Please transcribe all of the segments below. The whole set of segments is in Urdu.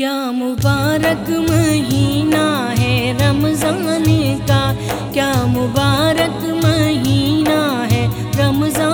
کیا مبارک مہینہ ہے رمضان کا؟ کیا مبارک مہینہ ہے رمضان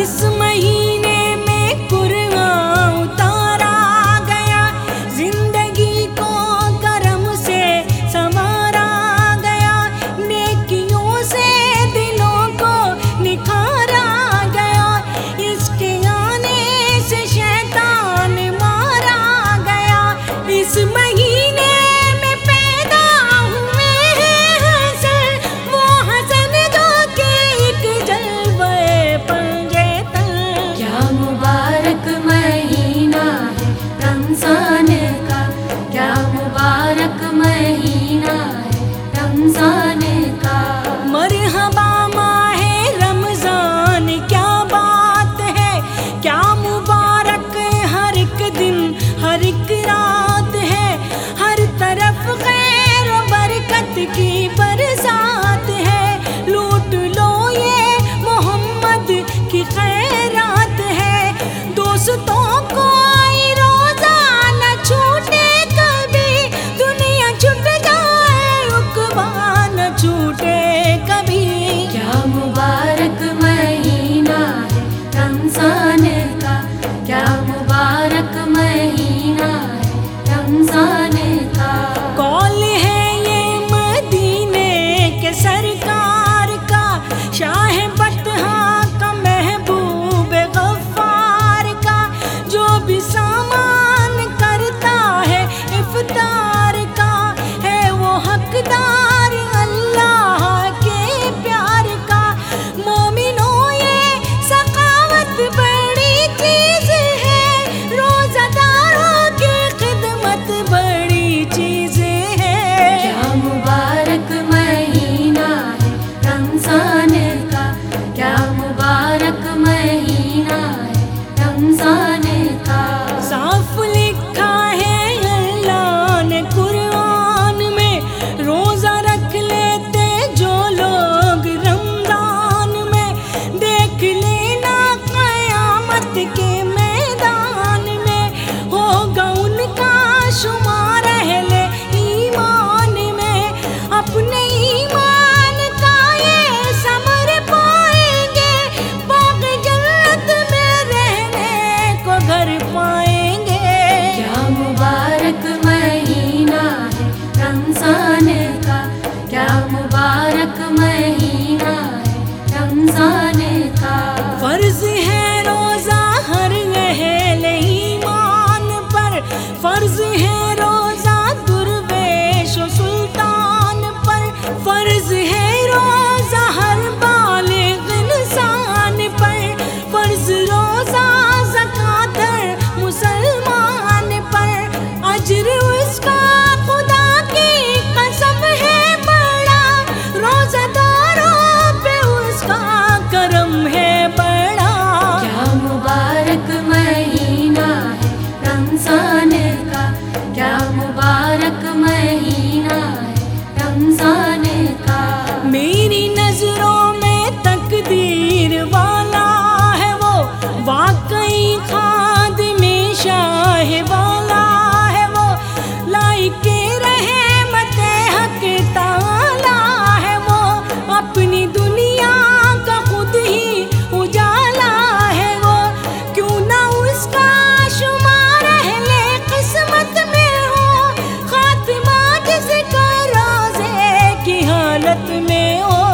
اس مہینے میں قرآن اتارا گیا۔ زندگی کو کرم سے سنوارا گیا۔ نیکیوں سے دلوں کو نکھارا گیا۔ اس کے آنے سے شیطان مارا گیا۔ اس مہینے مبارک مہینہ ہے رمضان کا۔ فرض ہے میں ہو